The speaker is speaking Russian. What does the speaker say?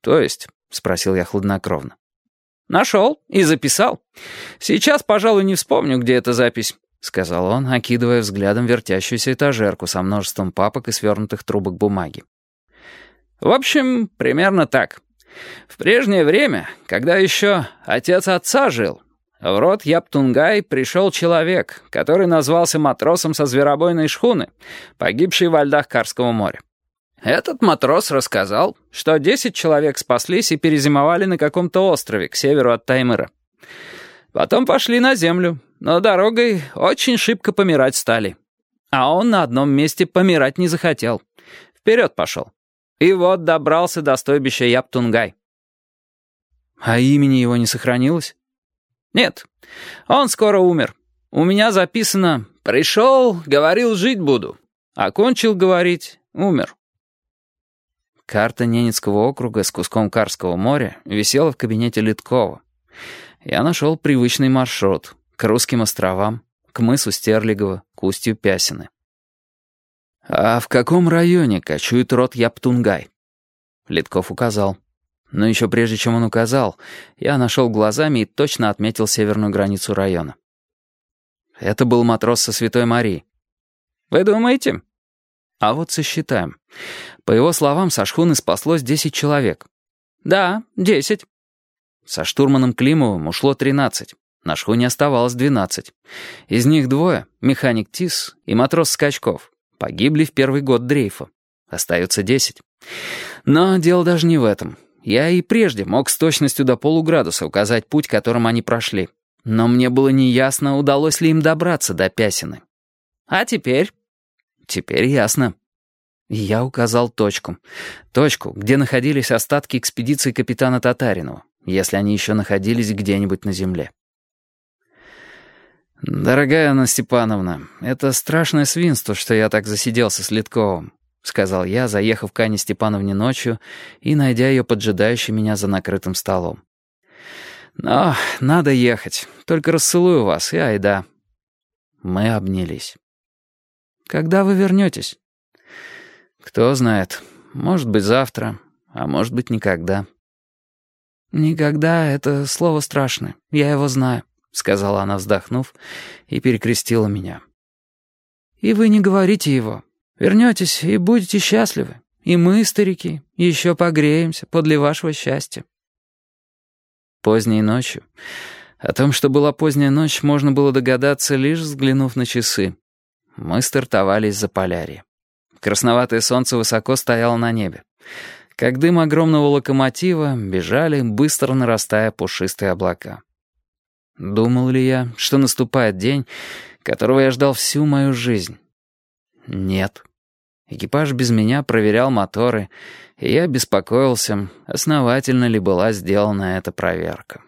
«То есть?» — спросил я хладнокровно. «Нашел и записал. Сейчас, пожалуй, не вспомню, где эта запись», — сказал он, окидывая взглядом вертящуюся этажерку со множеством папок и свернутых трубок бумаги. «В общем, примерно так. В прежнее время, когда еще отец отца жил, в рот Яптунгай пришел человек, который назвался матросом со зверобойной шхуны, погибшей во льдах Карского моря. Этот матрос рассказал, что 10 человек спаслись и перезимовали на каком-то острове к северу от Таймыра. Потом пошли на землю, но дорогой очень шибко помирать стали. А он на одном месте помирать не захотел. Вперед пошел. И вот добрался до стойбища Яптунгай. А имени его не сохранилось? Нет, он скоро умер. У меня записано «Пришел, говорил, жить буду». Окончил говорить, умер. Карта Ненецкого округа с куском Карского моря висела в кабинете Литкова. Я нашел привычный маршрут к русским островам, к мысу Стерлигово, к устью Пясины. «А в каком районе кочует род Яптунгай?» Литков указал. Но еще прежде чем он указал, я нашел глазами и точно отметил северную границу района. Это был матрос со Святой Марии. «Вы думаете?» А вот сосчитаем. По его словам, со шхуны спаслось 10 человек. «Да, 10». Со штурманом Климовым ушло 13. На шхуне оставалось 12. Из них двое, механик Тис и матрос Скачков, погибли в первый год дрейфа. Остается 10. Но дело даже не в этом. Я и прежде мог с точностью до полуградуса указать путь, которым они прошли. Но мне было неясно, удалось ли им добраться до Пясины. А теперь? Теперь ясно. Я указал точку. Точку, где находились остатки экспедиции капитана Татаринова, если они еще находились где-нибудь на земле. «Дорогая Анна Степановна, это страшное свинство, что я так засиделся с Литковым. — сказал я, заехав к Ане Степановне ночью и найдя ее поджидающей меня за накрытым столом. «Но надо ехать. Только расцелую вас, и айда». Мы обнялись. «Когда вы вернетесь?» «Кто знает. Может быть, завтра, а может быть, никогда». «Никогда — это слово страшное. Я его знаю», — сказала она, вздохнув, и перекрестила меня. «И вы не говорите его. Вернетесь и будете счастливы. И мы, старики, еще погреемся подле вашего счастья. Поздней ночью. О том, что была поздняя ночь, можно было догадаться, лишь взглянув на часы. Мы стартовали из-за полярья. Красноватое солнце высоко стояло на небе. Как дым огромного локомотива, бежали, быстро нарастая пушистые облака. Думал ли я, что наступает день, которого я ждал всю мою жизнь? Нет. Экипаж без меня проверял моторы, и я беспокоился, основательно ли была сделана эта проверка.